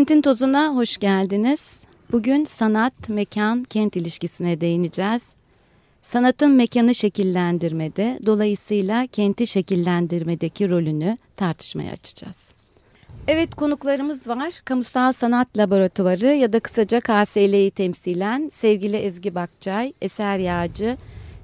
Kentin tozuna hoş geldiniz. Bugün sanat, mekan, kent ilişkisine değineceğiz. Sanatın mekanı şekillendirmede, dolayısıyla kenti şekillendirmedeki rolünü tartışmaya açacağız. Evet konuklarımız var. Kamusal Sanat Laboratuvarı ya da kısaca KSL'yi temsilen sevgili Ezgi Bakçay, Eser Yağcı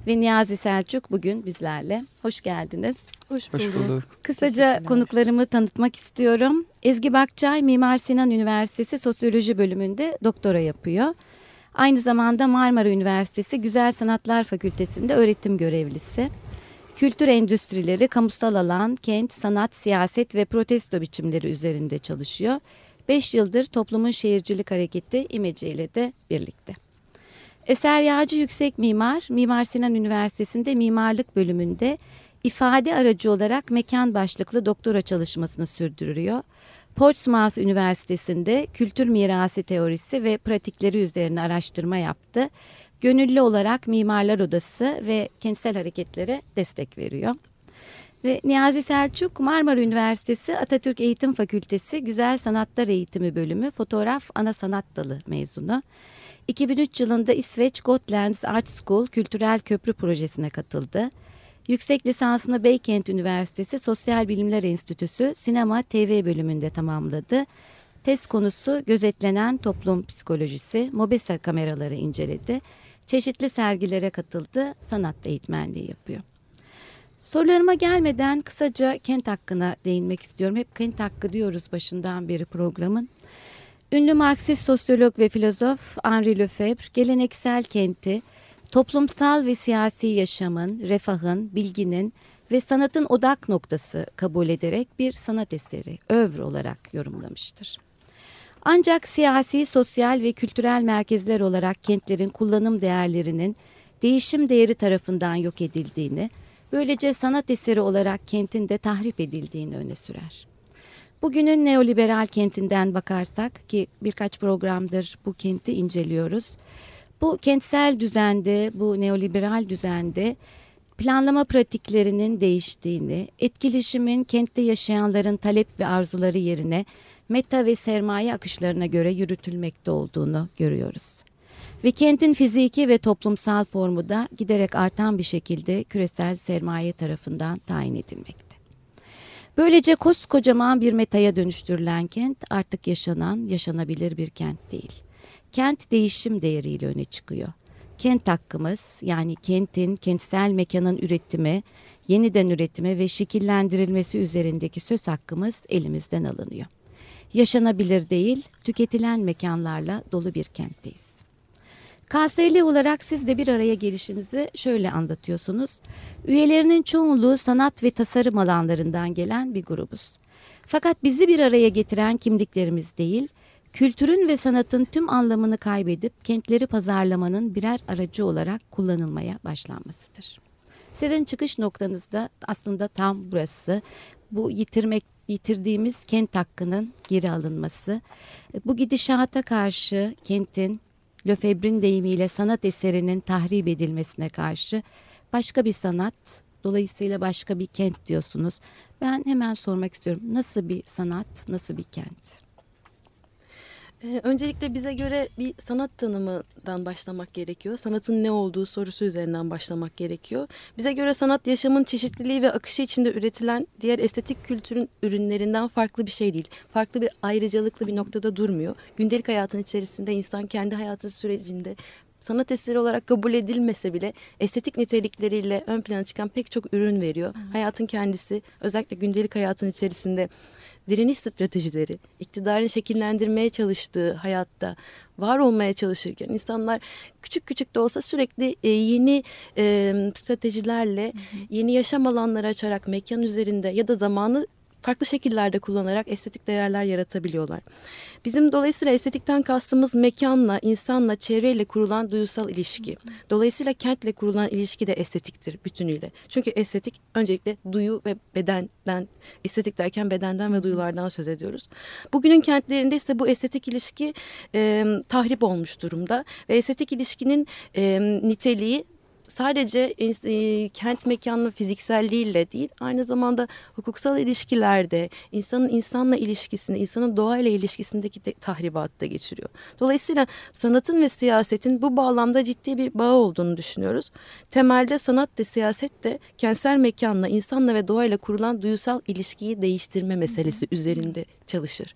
ve Niyazi Selçuk bugün bizlerle. Hoş geldiniz. Hoş bulduk. Hoş bulduk. Kısaca konuklarımı tanıtmak istiyorum. Ezgi Bakçay Mimar Sinan Üniversitesi Sosyoloji bölümünde doktora yapıyor. Aynı zamanda Marmara Üniversitesi Güzel Sanatlar Fakültesi'nde öğretim görevlisi. Kültür endüstrileri, kamusal alan, kent, sanat, siyaset ve protesto biçimleri üzerinde çalışıyor. Beş yıldır toplumun şehircilik hareketi İmece ile de birlikte. Eser Yağcı Yüksek Mimar, Mimar Sinan Üniversitesi'nde mimarlık bölümünde ifade aracı olarak mekan başlıklı doktora çalışmasını sürdürüyor. Portsmouth Üniversitesi'nde kültür mirası teorisi ve pratikleri üzerine araştırma yaptı. Gönüllü olarak Mimarlar Odası ve kentsel hareketlere destek veriyor. Ve Niyazi Selçuk Marmara Üniversitesi Atatürk Eğitim Fakültesi Güzel Sanatlar Eğitimi Bölümü Fotoğraf Ana Sanat Dalı mezunu. 2003 yılında İsveç Gotlands Art School Kültürel Köprü Projesi'ne katıldı. Yüksek lisansını Beykent Üniversitesi Sosyal Bilimler Enstitüsü Sinema TV bölümünde tamamladı. Tez konusu gözetlenen toplum psikolojisi, Mobesa kameraları inceledi. Çeşitli sergilere katıldı, sanat eğitmenliği yapıyor. Sorularıma gelmeden kısaca kent hakkına değinmek istiyorum. Hep kent hakkı diyoruz başından beri programın. Ünlü Marksist sosyolog ve filozof Henri Lefebvre geleneksel kenti, toplumsal ve siyasi yaşamın, refahın, bilginin ve sanatın odak noktası kabul ederek bir sanat eseri, övr olarak yorumlamıştır. Ancak siyasi, sosyal ve kültürel merkezler olarak kentlerin kullanım değerlerinin değişim değeri tarafından yok edildiğini, böylece sanat eseri olarak kentin de tahrip edildiğini öne sürer. Bugünün neoliberal kentinden bakarsak ki birkaç programdır bu kenti inceliyoruz. Bu kentsel düzende, bu neoliberal düzende planlama pratiklerinin değiştiğini, etkileşimin kentte yaşayanların talep ve arzuları yerine meta ve sermaye akışlarına göre yürütülmekte olduğunu görüyoruz. Ve kentin fiziki ve toplumsal formu da giderek artan bir şekilde küresel sermaye tarafından tayin edilmekte. Böylece koskocaman bir metaya dönüştürülen kent artık yaşanan, yaşanabilir bir kent değil. Kent değişim değeriyle öne çıkıyor. Kent hakkımız yani kentin, kentsel mekanın üretimi, yeniden üretimi ve şekillendirilmesi üzerindeki söz hakkımız elimizden alınıyor. Yaşanabilir değil, tüketilen mekanlarla dolu bir kentteyiz. KSL olarak siz de bir araya gelişinizi şöyle anlatıyorsunuz. Üyelerinin çoğunluğu sanat ve tasarım alanlarından gelen bir grubuz. Fakat bizi bir araya getiren kimliklerimiz değil, kültürün ve sanatın tüm anlamını kaybedip kentleri pazarlamanın birer aracı olarak kullanılmaya başlanmasıdır. Sizin çıkış noktanız da aslında tam burası. Bu yitirmek yitirdiğimiz kent hakkının geri alınması. Bu gidişata karşı kentin Lefebvre'nin deyimiyle sanat eserinin tahrip edilmesine karşı başka bir sanat, dolayısıyla başka bir kent diyorsunuz. Ben hemen sormak istiyorum. Nasıl bir sanat, nasıl bir kent? Ee, öncelikle bize göre bir sanat tanımından başlamak gerekiyor. Sanatın ne olduğu sorusu üzerinden başlamak gerekiyor. Bize göre sanat yaşamın çeşitliliği ve akışı içinde üretilen diğer estetik kültürün ürünlerinden farklı bir şey değil. Farklı bir ayrıcalıklı bir noktada durmuyor. Gündelik hayatın içerisinde insan kendi hayatı sürecinde sanat eseri olarak kabul edilmese bile estetik nitelikleriyle ön plana çıkan pek çok ürün veriyor. Hı. Hayatın kendisi özellikle gündelik hayatın içerisinde direniş stratejileri, iktidarın şekillendirmeye çalıştığı hayatta var olmaya çalışırken insanlar küçük küçük de olsa sürekli e, yeni e, stratejilerle, yeni yaşam alanları açarak mekan üzerinde ya da zamanı farklı şekillerde kullanarak estetik değerler yaratabiliyorlar. Bizim dolayısıyla estetikten kastımız mekanla, insanla, çevreyle kurulan duysal ilişki. Dolayısıyla kentle kurulan ilişki de estetiktir bütünüyle. Çünkü estetik öncelikle duyu ve bedenden, estetik derken bedenden ve duyulardan söz ediyoruz. Bugünün kentlerinde ise bu estetik ilişki e, tahrip olmuş durumda ve estetik ilişkinin e, niteliği sadece e, kent mekanının fizikselliğiyle değil aynı zamanda hukuksal ilişkilerde insanın insanla ilişkisini, insanın doğayla ilişkisindeki de, tahribatı da geçiriyor. Dolayısıyla sanatın ve siyasetin bu bağlamda ciddi bir bağ olduğunu düşünüyoruz. Temelde sanat da siyaset de kentsel mekanla, insanla ve doğayla kurulan duysal ilişkiyi değiştirme meselesi üzerinde çalışır.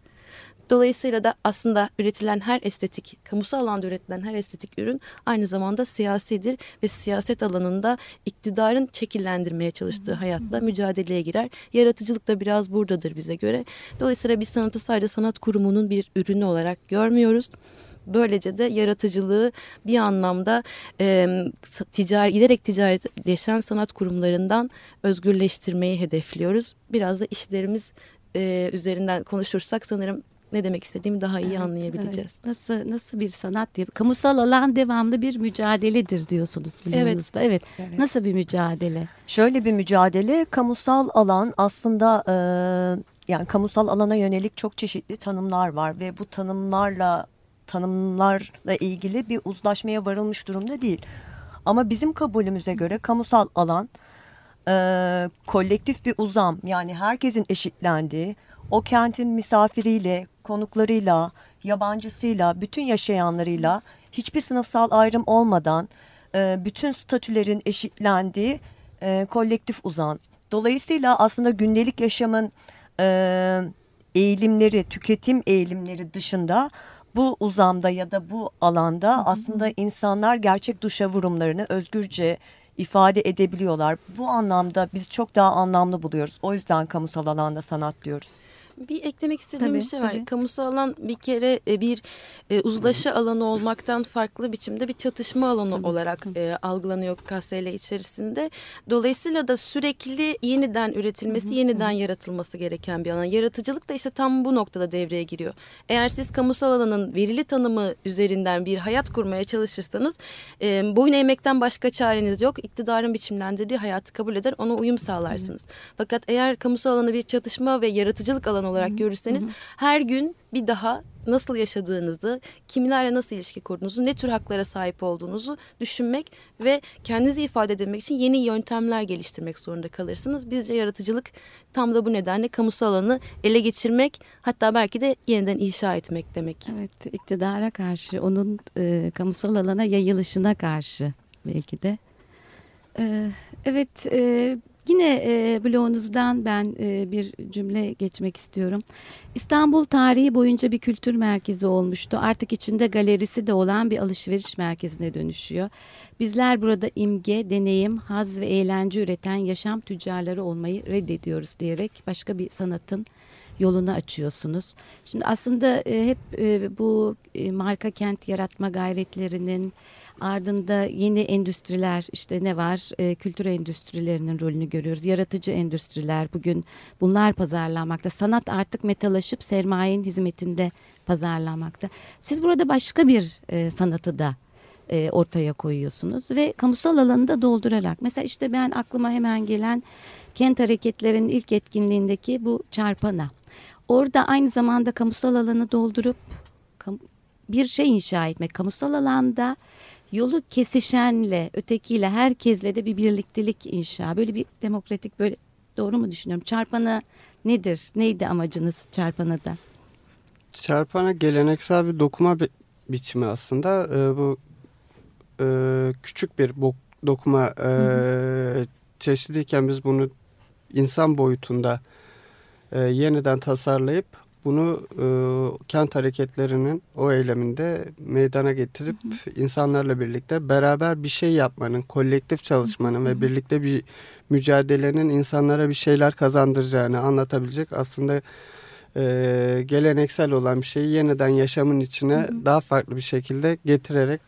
Dolayısıyla da aslında üretilen her estetik, kamusal alanda üretilen her estetik ürün aynı zamanda siyasidir ve siyaset alanında iktidarın şekillendirmeye çalıştığı hayatta mücadeleye girer. Yaratıcılık da biraz buradadır bize göre. Dolayısıyla biz sanatı sadece sanat kurumunun bir ürünü olarak görmüyoruz. Böylece de yaratıcılığı bir anlamda e, ticari, giderek ticaretleşen sanat kurumlarından özgürleştirmeyi hedefliyoruz. Biraz da işlerimiz e, üzerinden konuşursak sanırım ne demek istediğimi daha iyi evet, anlayabileceğiz. Evet. Nasıl nasıl bir sanat diye kamusal alan devamlı bir mücadeledir diyorsunuz evet. evet. Evet. Nasıl bir mücadele? Şöyle bir mücadele kamusal alan aslında e, yani kamusal alana yönelik çok çeşitli tanımlar var ve bu tanımlarla tanımlarla ilgili bir uzlaşmaya varılmış durumda değil. Ama bizim kabulümüze göre kamusal alan e, kolektif bir uzam yani herkesin eşitlendiği o kentin misafiriyle, konuklarıyla, yabancısıyla, bütün yaşayanlarıyla hiçbir sınıfsal ayrım olmadan e, bütün statülerin eşitlendiği e, kolektif uzan. Dolayısıyla aslında gündelik yaşamın e, eğilimleri, tüketim eğilimleri dışında bu uzamda ya da bu alanda aslında insanlar gerçek duşa vurumlarını özgürce ifade edebiliyorlar. Bu anlamda biz çok daha anlamlı buluyoruz. O yüzden kamusal alanda sanat diyoruz. Bir eklemek istediğim tabii, bir şey var. Tabii. Kamusal alan bir kere e, bir e, uzlaşı alanı olmaktan farklı biçimde bir çatışma alanı tabii. olarak e, algılanıyor KSL içerisinde. Dolayısıyla da sürekli yeniden üretilmesi, hı hı. yeniden yaratılması gereken bir alan. Yaratıcılık da işte tam bu noktada devreye giriyor. Eğer siz kamusal alanın verili tanımı üzerinden bir hayat kurmaya çalışırsanız e, boyun eğmekten başka çareniz yok. İktidarın biçimlendirdiği hayatı kabul eder, ona uyum sağlarsınız. Hı. Fakat eğer kamusal alanı bir çatışma ve yaratıcılık alanı olarak görürseniz her gün bir daha nasıl yaşadığınızı, kimlerle nasıl ilişki kurduğunuzu, ne tür haklara sahip olduğunuzu düşünmek ve kendinizi ifade edebilmek için yeni yöntemler geliştirmek zorunda kalırsınız. Bizce yaratıcılık tam da bu nedenle kamusal alanı ele geçirmek hatta belki de yeniden inşa etmek demek. Evet, iktidara karşı, onun e, kamusal alana yayılışına karşı belki de. E, evet, e, Yine e, bloğunuzdan ben e, bir cümle geçmek istiyorum. İstanbul tarihi boyunca bir kültür merkezi olmuştu. Artık içinde galerisi de olan bir alışveriş merkezine dönüşüyor. Bizler burada imge, deneyim, haz ve eğlence üreten yaşam tüccarları olmayı reddediyoruz diyerek başka bir sanatın yolunu açıyorsunuz. Şimdi aslında e, hep e, bu e, marka kent yaratma gayretlerinin Ardında yeni endüstriler işte ne var? Kültür endüstrilerinin rolünü görüyoruz. Yaratıcı endüstriler bugün bunlar pazarlanmakta. Sanat artık metalaşıp sermayenin hizmetinde pazarlanmakta. Siz burada başka bir sanatı da ortaya koyuyorsunuz ve kamusal alanı da doldurarak. Mesela işte ben aklıma hemen gelen kent hareketlerinin ilk etkinliğindeki bu çarpana. Orada aynı zamanda kamusal alanı doldurup bir şey inşa etmek. Kamusal alanda yolu kesişenle, ötekiyle, herkesle de bir birliktelik inşa. Böyle bir demokratik böyle doğru mu düşünüyorum? Çarpana nedir? Neydi amacınız çarpana da? Çarpana geleneksel bir dokuma bi biçimi aslında. Ee, bu e, küçük bir dokuma e, çeşidiyken biz bunu insan boyutunda e, yeniden tasarlayıp bunu e, kent hareketlerinin o eyleminde meydana getirip hı hı. insanlarla birlikte beraber bir şey yapmanın, kolektif çalışmanın hı hı. ve birlikte bir mücadelenin insanlara bir şeyler kazandıracağını anlatabilecek aslında e, geleneksel olan bir şeyi yeniden yaşamın içine Hı hı. daha farklı bir şekilde getirerek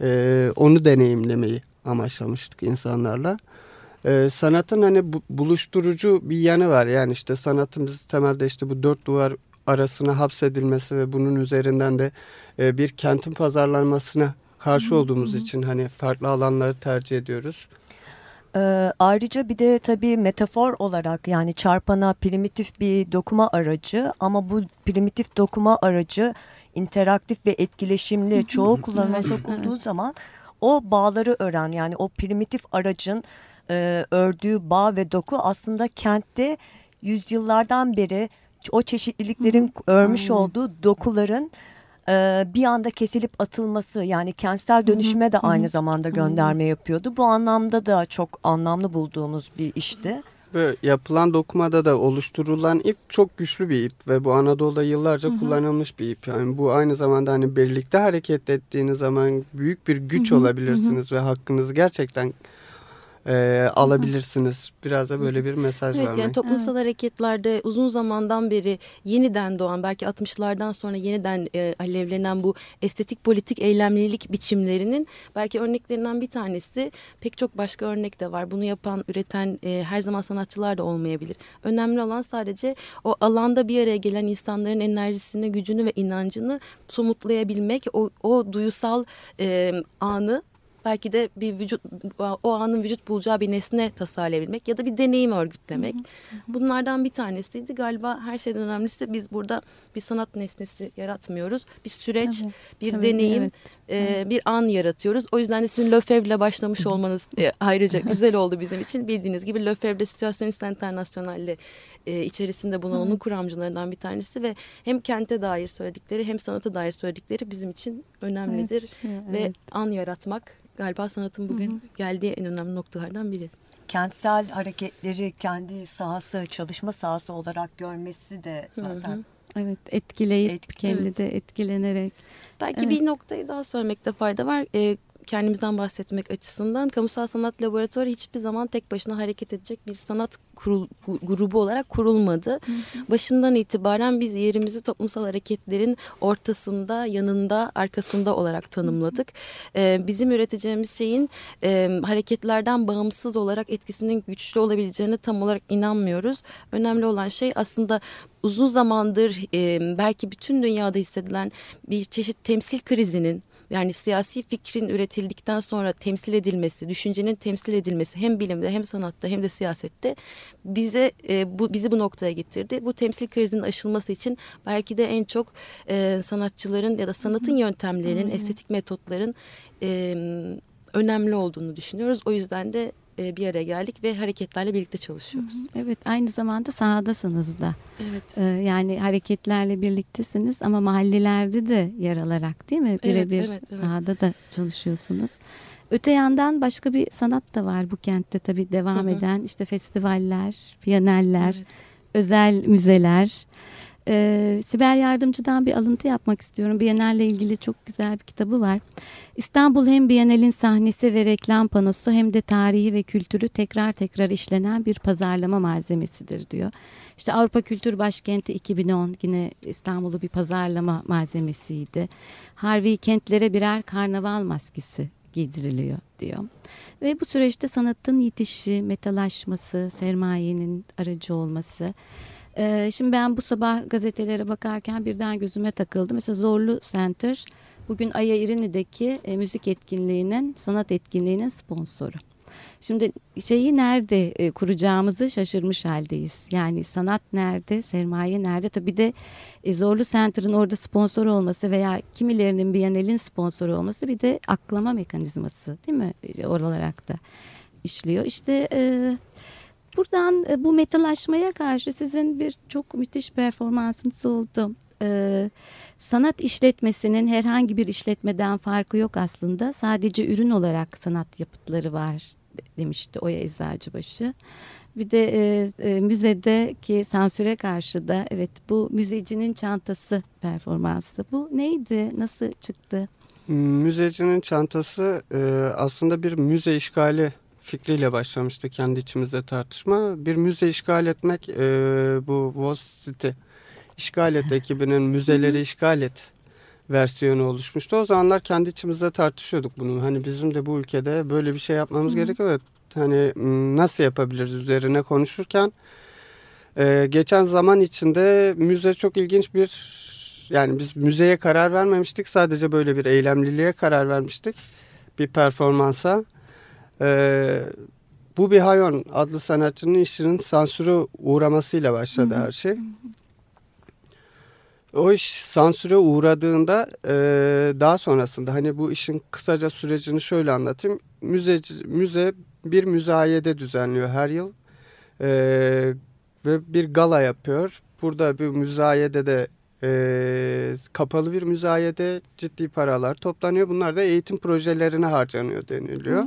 e, onu deneyimlemeyi amaçlamıştık insanlarla. E, sanatın hani bu, buluşturucu bir yanı var. Yani işte sanatımız temelde işte bu dört duvar arasına hapsedilmesi ve bunun üzerinden de e, bir kentin pazarlanmasına karşı olduğumuz için hani farklı alanları tercih ediyoruz. Ee, ayrıca bir de tabii metafor olarak yani çarpana primitif bir dokuma aracı ama bu primitif dokuma aracı interaktif ve etkileşimli çoğu kullanıma sokulduğu zaman o bağları ören yani o primitif aracın e, ördüğü bağ ve doku aslında kentte yüzyıllardan beri o çeşitliliklerin örmüş Aynen. olduğu dokuların e, bir anda kesilip atılması yani kentsel dönüşüme de hı hı. aynı zamanda gönderme yapıyordu. Bu anlamda da çok anlamlı bulduğumuz bir işti. Ve yapılan dokumada da oluşturulan ip çok güçlü bir ip ve bu Anadolu'da yıllarca kullanılmış bir ip. Yani bu aynı zamanda hani birlikte hareket ettiğiniz zaman büyük bir güç Hı hı, olabilirsiniz ve hakkınızı gerçekten e, alabilirsiniz. Biraz da böyle bir mesaj Evet vermek. yani toplumsal hareketlerde uzun zamandan beri yeniden doğan belki 60'lardan sonra yeniden e, alevlenen bu estetik politik eylemlilik biçimlerinin belki örneklerinden bir tanesi pek çok başka örnek de var. Bunu yapan, üreten e, her zaman sanatçılar da olmayabilir. Önemli olan sadece o alanda bir araya gelen insanların enerjisini, gücünü ve inancını somutlayabilmek, o, o duyusal e, anı belki de bir vücut o anın vücut bulacağı bir nesne tasarlayabilmek ya da bir deneyim örgütlemek. Bunlardan bir tanesiydi. Galiba her şeyden önemlisi de biz burada bir sanat nesnesi yaratmıyoruz. Bir süreç, Evet, bir tabii, deneyim, evet. e, bir an yaratıyoruz. O yüzden de sizin Lefebvre'le başlamış olmanız e, ayrıca güzel oldu bizim için. Bildiğiniz gibi Lefebvre Situasyonist International'le e, içerisinde bulunan onun kuramcılarından bir tanesi ve hem kente dair söyledikleri hem sanata dair söyledikleri bizim için önemlidir. Evet, Ve evet. an yaratmak galiba sanatın bugün geldiği en önemli noktalardan biri. Kentsel hareketleri kendi sahası, çalışma sahası olarak görmesi de zaten Evet etkileyip Etki- kendi de etkilenerek. Belki Evet. bir noktayı daha söylemekte fayda var. Ee, kendimizden bahsetmek açısından kamusal sanat laboratuvarı hiçbir zaman tek başına hareket edecek bir sanat kurul, grubu olarak kurulmadı. Başından itibaren biz yerimizi toplumsal hareketlerin ortasında, yanında, arkasında olarak tanımladık. Ee, bizim üreteceğimiz şeyin e, hareketlerden bağımsız olarak etkisinin güçlü olabileceğine tam olarak inanmıyoruz. Önemli olan şey aslında uzun zamandır e, belki bütün dünyada hissedilen bir çeşit temsil krizinin yani siyasi fikrin üretildikten sonra temsil edilmesi, düşüncenin temsil edilmesi hem bilimde hem sanatta hem de siyasette bize e, bu bizi bu noktaya getirdi. Bu temsil krizinin aşılması için belki de en çok e, sanatçıların ya da sanatın yöntemlerinin, estetik metotların e, önemli olduğunu düşünüyoruz. O yüzden de e, bir araya geldik ve hareketlerle birlikte çalışıyoruz. Evet aynı zamanda sahadasınız da. Evet. Ee, yani hareketlerle birliktesiniz ama mahallelerde de yer alarak değil mi? Evet, Birebir evet, evet. sahada da çalışıyorsunuz. Öte yandan başka bir sanat da var bu kentte tabii devam Hı hı. eden işte festivaller, piyaneller, Evet. özel müzeler. Ee, Sibel Yardımcı'dan bir alıntı yapmak istiyorum. Biennalle ilgili çok güzel bir kitabı var. İstanbul hem Biennale'in sahnesi ve reklam panosu hem de tarihi ve kültürü tekrar tekrar işlenen bir pazarlama malzemesidir diyor. İşte Avrupa Kültür Başkenti 2010 yine İstanbul'u bir pazarlama malzemesiydi. Harvey kentlere birer karnaval maskesi giydiriliyor diyor. Ve bu süreçte sanatın yitişi, metalaşması, sermayenin aracı olması. Ee, şimdi ben bu sabah gazetelere bakarken birden gözüme takıldı. Mesela Zorlu Center bugün Aya İrini'deki e, müzik etkinliğinin, sanat etkinliğinin sponsoru. Şimdi şeyi nerede e, kuracağımızı şaşırmış haldeyiz. Yani sanat nerede, sermaye nerede? Tabii de e, Zorlu Center'ın orada sponsor olması veya kimilerinin Biennale'in sponsoru olması bir de aklama mekanizması değil mi? E, olarak da işliyor. İşte e, buradan e, bu metalaşmaya karşı sizin bir çok müthiş performansınız oldu. E, sanat işletmesinin herhangi bir işletmeden farkı yok aslında. Sadece ürün olarak sanat yapıtları var demişti Oya Eczacıbaşı. Bir de e, e, müzedeki sansüre karşı da evet bu müzecinin çantası performansı. Bu neydi? Nasıl çıktı? Müzecinin çantası e, aslında bir müze işgali fikriyle başlamıştı kendi içimizde tartışma. Bir müze işgal etmek e, bu Wall City işgal et ekibinin müzeleri işgal et versiyonu oluşmuştu. O zamanlar kendi içimizde tartışıyorduk bunu. Hani bizim de bu ülkede böyle bir şey yapmamız gerekiyor. Evet, hani nasıl yapabiliriz üzerine konuşurken e, geçen zaman içinde müze çok ilginç bir yani biz müzeye karar vermemiştik. Sadece böyle bir eylemliliğe karar vermiştik. Bir performansa. E, bu bir Hayon adlı sanatçının işinin sansüre uğramasıyla başladı her şey. O iş sansüre uğradığında e, daha sonrasında hani bu işin kısaca sürecini şöyle anlatayım. Müze, müze bir müzayede düzenliyor her yıl E, ve bir gala yapıyor. Burada bir müzayede de e, kapalı bir müzayede ciddi paralar toplanıyor. Bunlar da eğitim projelerine harcanıyor deniliyor.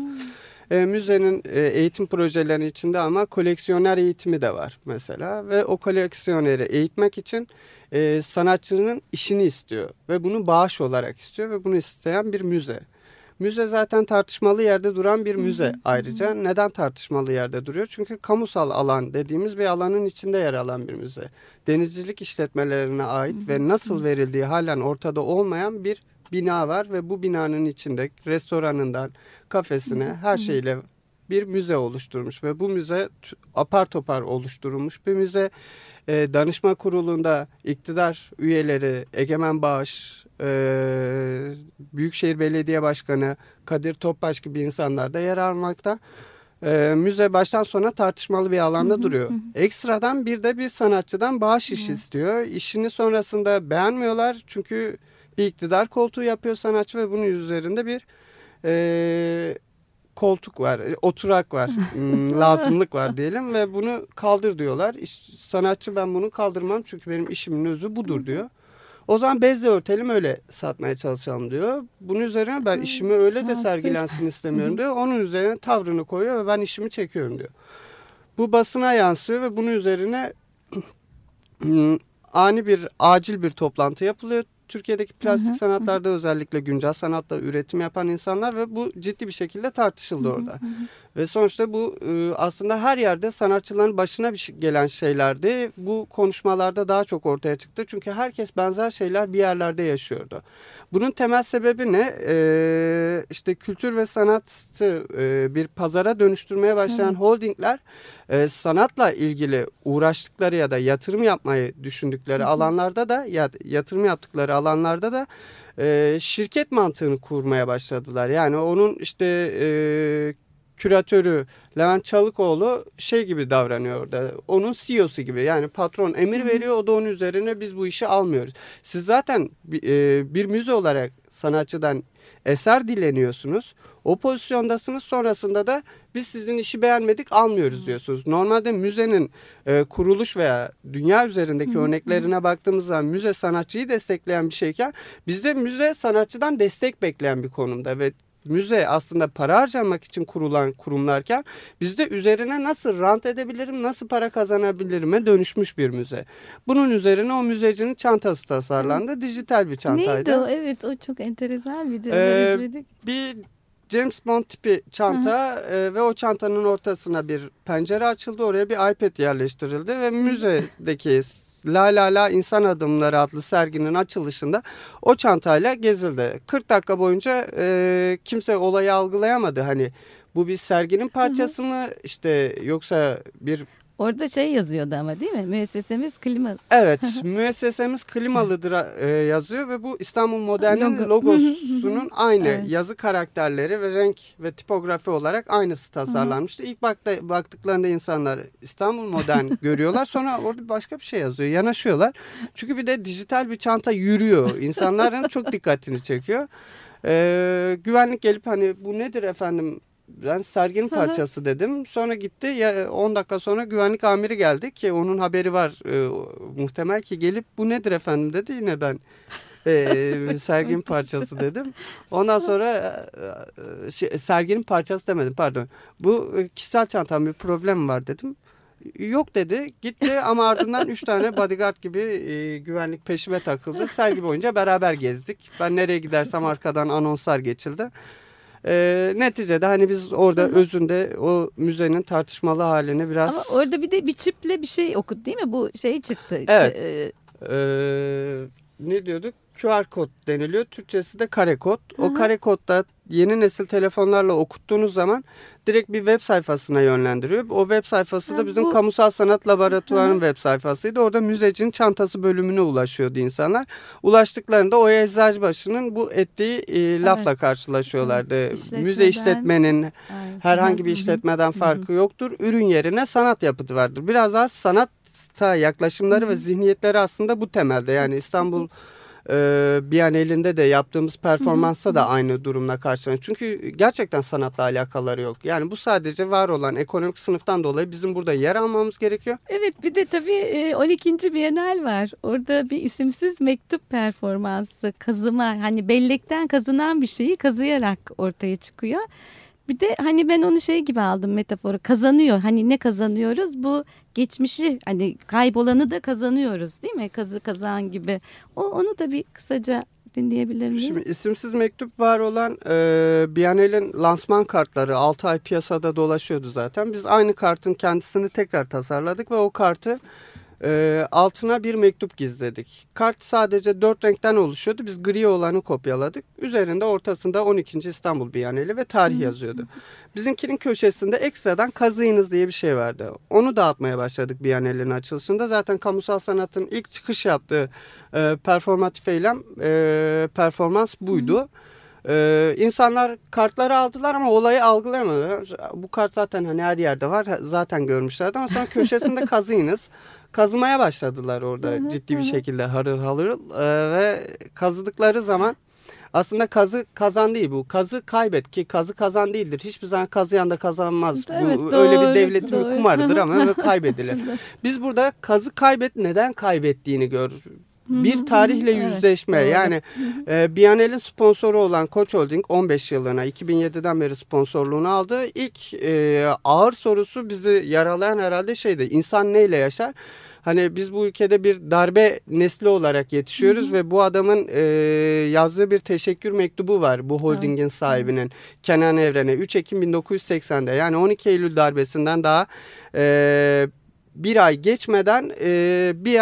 E, müzenin e, eğitim projelerinin içinde ama koleksiyoner eğitimi de var mesela. Ve o koleksiyoneri eğitmek için e, sanatçının işini istiyor. Ve bunu bağış olarak istiyor ve bunu isteyen bir müze. Müze zaten tartışmalı yerde duran bir müze ayrıca. Neden tartışmalı yerde duruyor? Çünkü kamusal alan dediğimiz bir alanın içinde yer alan bir müze. Denizcilik işletmelerine ait ve nasıl verildiği halen ortada olmayan bir bina var ve bu binanın içinde restoranından kafesine her şeyle bir müze oluşturmuş ve bu müze apar topar oluşturulmuş bir müze. E, danışma kurulunda iktidar üyeleri Egemen Bağış, e, Büyükşehir Belediye Başkanı Kadir Topbaş gibi insanlar da yer almakta. E, müze baştan sona tartışmalı bir alanda duruyor. Ekstradan bir de bir sanatçıdan bağış iş istiyor. İşini sonrasında beğenmiyorlar çünkü bir iktidar koltuğu yapıyor sanatçı ve bunun üzerinde bir e, koltuk var, e, oturak var, hmm, lazımlık var diyelim ve bunu kaldır diyorlar. Sanatçı ben bunu kaldırmam çünkü benim işimin özü budur diyor. O zaman bezle örtelim öyle satmaya çalışalım diyor. Bunun üzerine ben işimi öyle de sergilensin istemiyorum diyor. Onun üzerine tavrını koyuyor ve ben işimi çekiyorum diyor. Bu basına yansıyor ve bunun üzerine hmm, ani bir acil bir toplantı yapılıyor. Türkiye'deki plastik sanatlarda özellikle güncel sanatta üretim yapan insanlar ve bu ciddi bir şekilde tartışıldı orada. Ve sonuçta bu e, aslında her yerde sanatçıların başına bir şey- gelen şeylerdi. Bu konuşmalarda daha çok ortaya çıktı. Çünkü herkes benzer şeyler bir yerlerde yaşıyordu. Bunun temel sebebi ne? E, işte kültür ve sanatı e, bir pazara dönüştürmeye başlayan holdingler e, sanatla ilgili uğraştıkları ya da yatırım yapmayı düşündükleri alanlarda da ya yatırım yaptıkları alanlarda da e, şirket mantığını kurmaya başladılar. Yani onun işte e, küratörü Levent Çalıkoğlu şey gibi davranıyor orada. Onun CEO'su gibi yani patron emir veriyor o da onun üzerine biz bu işi almıyoruz. Siz zaten e, bir müze olarak sanatçıdan eser dileniyorsunuz. O pozisyondasınız sonrasında da biz sizin işi beğenmedik almıyoruz diyorsunuz. Normalde müzenin e, kuruluş veya dünya üzerindeki örneklerine baktığımız zaman müze sanatçıyı destekleyen bir şeyken bizde müze sanatçıdan destek bekleyen bir konumda ve müze aslında para harcamak için kurulan kurumlarken bizde üzerine nasıl rant edebilirim, nasıl para kazanabilirime dönüşmüş bir müze. Bunun üzerine o müzecinin çantası tasarlandı. Dijital bir çantaydı. Neydi o? Evet o çok enteresan videoları Ee, izledik. Bir James Bond tipi çanta e, ve o çantanın ortasına bir pencere açıldı. Oraya bir iPad yerleştirildi ve müzedeki La La La İnsan Adımları adlı serginin açılışında o çantayla gezildi. 40 dakika boyunca e, kimse olayı algılayamadı. Hani bu bir serginin parçası mı işte yoksa bir Orada şey yazıyordu ama değil mi? Müessesemiz klima. Evet, müessesemiz klimalıdır e, yazıyor ve bu İstanbul Modern'in Logo. logosunun aynı Evet. yazı karakterleri ve renk ve tipografi olarak aynısı tasarlanmıştı. İlk bakta, baktıklarında insanlar İstanbul Modern görüyorlar sonra orada başka bir şey yazıyor. Yanaşıyorlar. Çünkü bir de dijital bir çanta yürüyor. İnsanların çok dikkatini çekiyor. E, güvenlik gelip hani bu nedir efendim ben serginin parçası dedim. Sonra gitti ya 10 dakika sonra güvenlik amiri geldi ki onun haberi var e, muhtemel ki gelip bu nedir efendim dedi yine ben e, serginin parçası dedim. Ondan sonra e, e, şey, serginin parçası demedim pardon. Bu e, kişisel çantam bir problem var dedim. Yok dedi gitti ama ardından üç tane bodyguard gibi e, güvenlik peşime takıldı. Sergi boyunca beraber gezdik. Ben nereye gidersem arkadan anonslar geçildi. E, neticede hani biz orada özünde o müzenin tartışmalı halini biraz... Ama orada bir de bir çiple bir şey okut değil mi? Bu şey çıktı. Evet. Ç- e, e, ne diyorduk? QR kod deniliyor. Türkçesi de kare kod. O kare kodda yeni nesil telefonlarla okuttuğunuz zaman direkt bir web sayfasına yönlendiriyor. O web sayfası Ha, da bizim bu- Kamusal Sanat Laboratuvarı'nın web sayfasıydı. Orada müzecinin çantası bölümüne ulaşıyordu insanlar. Ulaştıklarında Oya Eczacıbaşı'nın bu ettiği e, lafla Evet. karşılaşıyorlardı. Evet, Müze işletmeden- işletmenin Aynen. herhangi bir Hı hı. işletmeden farkı yoktur. Ürün yerine sanat yapıtı vardır. Biraz daha sanata yaklaşımları ve zihniyetleri aslında bu temelde. Yani İstanbul e, Bienalinde de yaptığımız performansta da aynı durumla karşılanıyor. Çünkü gerçekten sanatla alakaları yok. Yani bu sadece var olan ekonomik sınıftan dolayı bizim burada yer almamız gerekiyor. Evet bir de tabii e, 12. Bienal var. Orada bir isimsiz mektup performansı kazıma hani bellekten kazınan bir şeyi kazıyarak ortaya çıkıyor. Bir de hani ben onu şey gibi aldım metaforu kazanıyor. Hani ne kazanıyoruz? Bu geçmişi hani kaybolanı da kazanıyoruz değil mi? Kazı kazan gibi. O onu da bir kısaca dinleyebilir miyim? Şimdi isimsiz mektup var olan e, Biennale'in lansman kartları 6 ay piyasada dolaşıyordu zaten. Biz aynı kartın kendisini tekrar tasarladık ve o kartı e, altına bir mektup gizledik. Kart sadece dört renkten oluşuyordu. Biz gri olanı kopyaladık. Üzerinde ortasında 12. İstanbul Biennale ve tarih yazıyordu. Bizimkinin köşesinde ekstradan kazıyınız diye bir şey vardı. Onu dağıtmaya başladık Biennale'nin açılışında. Zaten kamusal sanatın ilk çıkış yaptığı e, performatif eylem e, performans buydu. Ee, insanlar kartları aldılar ama olayı algılayamadılar. Bu kart zaten hani her yerde var. Zaten görmüşlerdi ama sonra köşesinde kazıyınız. Kazımaya başladılar orada ciddi bir şekilde harıl harıl Ee, ve kazıdıkları zaman aslında kazı kazan değil bu. Kazı kaybet ki kazı kazan değildir. Hiçbir zaman kazıyan da kazanmaz. Evet, bu öyle doğru, bir devletin doğru. kumarıdır ama kaybedilir. Biz burada kazı kaybet neden kaybettiğini gör. Bir tarihle Evet, yüzleşme doğru. yani e, Biennale'in sponsoru olan Koç Holding 15 yıllığına 2007'den beri sponsorluğunu aldı. İlk e, ağır sorusu bizi yaralayan herhalde şeydi insan neyle yaşar? Hani biz bu ülkede bir darbe nesli olarak yetişiyoruz ve bu adamın e, yazdığı bir teşekkür mektubu var bu holdingin sahibinin Kenan Evren'e 3 Ekim 1980'de yani 12 Eylül darbesinden daha e, bir ay geçmeden e, bir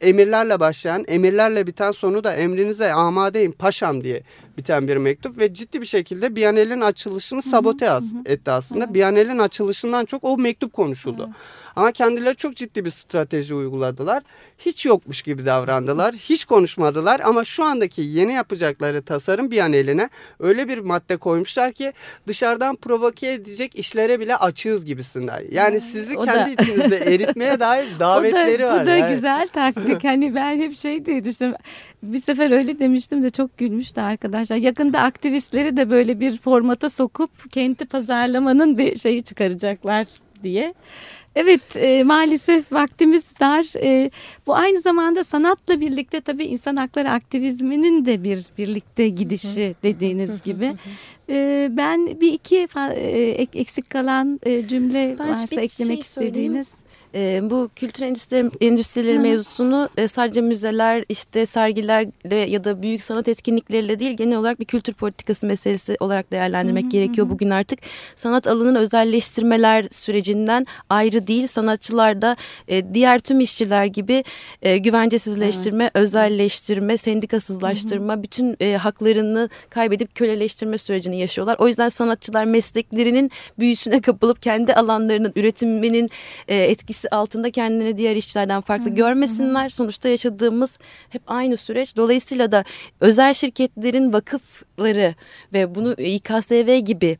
emirlerle başlayan, emirlerle biten sonu da emrinize amadeyim paşam diye biten bir mektup ve ciddi bir şekilde Biyanel'in açılışını sabote as- etti aslında. Biyanel'in açılışından çok o mektup konuşuldu. Ama kendileri çok ciddi bir strateji uyguladılar. Hiç yokmuş gibi davrandılar. Hiç konuşmadılar ama şu andaki yeni yapacakları tasarım Biyanel'ine öyle bir madde koymuşlar ki dışarıdan provoke edecek işlere bile açığız gibisinden. Yani sizi O kendi da- içinizde eritmeye dair davetleri o da, var. Bu da yani. güzel taktik. hani ben hep şey diye düşündüm. Bir sefer öyle demiştim de çok gülmüştü arkadaşlar. Yakında aktivistleri de böyle bir formata sokup kenti pazarlamanın bir şeyi çıkaracaklar diye. Evet e, maalesef vaktimiz dar. E, bu aynı zamanda sanatla birlikte tabii insan hakları aktivizminin de bir birlikte gidişi dediğiniz gibi. E, ben bir iki e, ek- eksik kalan e, cümle Ben varsa şey eklemek söyleyeyim. istediğiniz. Ee, bu kültür endüstri, endüstrileri mevzusunu e, sadece müzeler, işte sergilerle ya da büyük sanat etkinlikleriyle değil genel olarak bir kültür politikası meselesi olarak değerlendirmek gerekiyor bugün artık. Sanat alanını özelleştirmeler sürecinden ayrı değil. Sanatçılar da e, diğer tüm işçiler gibi e, güvencesizleştirme, özelleştirme, sendikasızlaştırma, bütün e, haklarını kaybedip köleleştirme sürecini yaşıyorlar. O yüzden sanatçılar mesleklerinin büyüsüne kapılıp kendi alanlarının üretiminin e, etkisi altında kendini diğer işçilerden farklı görmesinler. Sonuçta yaşadığımız hep aynı süreç. Dolayısıyla da özel şirketlerin vakıfları ve bunu İKSV gibi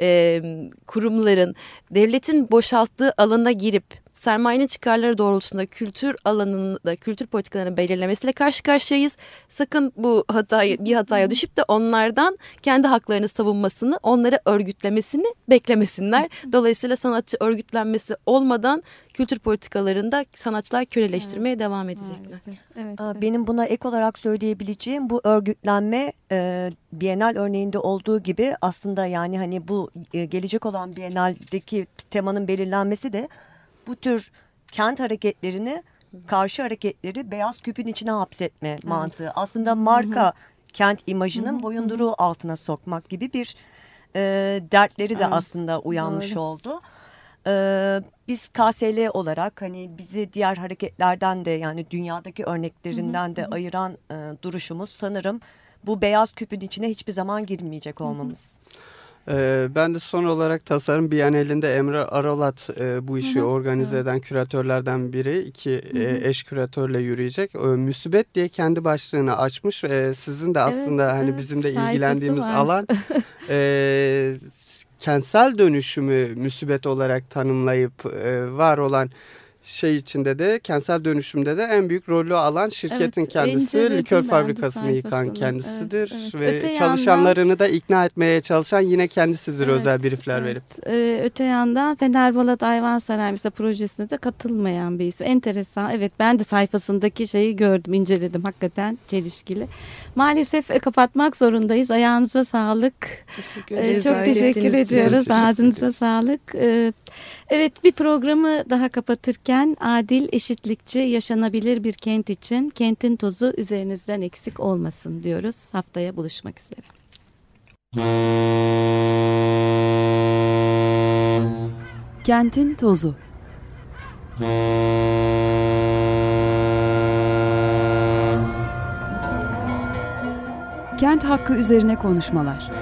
e, kurumların devletin boşalttığı alana girip sermayenin çıkarları doğrultusunda kültür alanında kültür politikalarını belirlemesiyle karşı karşıyayız. Sakın bu hatayı bir hataya düşüp de onlardan kendi haklarını savunmasını, onları örgütlemesini beklemesinler. Dolayısıyla sanatçı örgütlenmesi olmadan kültür politikalarında sanatçılar köleleştirmeye devam edecekler. Evet. Aa, Benim buna ek olarak söyleyebileceğim bu örgütlenme e, Bienal örneğinde olduğu gibi aslında yani hani bu e, gelecek olan Bienal'deki temanın belirlenmesi de bu tür kent hareketlerini karşı hareketleri beyaz küpün içine hapsetme mantığı. Aslında marka kent imajının boyunduruğu altına sokmak gibi bir e, dertleri de Evet, aslında uyanmış doğru. oldu. Ee, biz KSL olarak hani bizi diğer hareketlerden de yani dünyadaki örneklerinden de ayıran e, duruşumuz sanırım bu beyaz küpün içine hiçbir zaman girmeyecek olmamız. Ee, ben de son olarak tasarım Bienalinde Emre Aralat e, bu işi organize eden küratörlerden biri. İki e, eş küratörle yürüyecek. E, Müsibet diye kendi başlığını açmış. Sizin de aslında Evet, hani evet, bizim de ilgilendiğimiz var. alan. E, kentsel dönüşümü müsibet olarak tanımlayıp e, var olan şey içinde de kentsel dönüşümde de en büyük rolü alan şirketin Evet, kendisi likör fabrikasını yıkan sayfasını. kendisidir Evet, evet. ve Öte yandan- çalışanlarını da ikna etmeye çalışan yine kendisidir Evet, özel briefler evet. verip. Ee, öte yandan Fenerbalat Ayvansaray mesela projesine de katılmayan bir isim. Enteresan. Evet ben de sayfasındaki şeyi gördüm, inceledim. Hakikaten çelişkili. Maalesef e, kapatmak zorundayız. Ayağınıza sağlık. Teşekkür Ee, çok teşekkür ediyoruz. Teşekkür Ağzınıza sağlık. Ee, evet bir programı daha kapatırken adil, eşitlikçi, yaşanabilir bir kent için kentin tozu üzerinizden eksik olmasın diyoruz. Haftaya buluşmak üzere. Kentin tozu. Kent hakkı üzerine konuşmalar.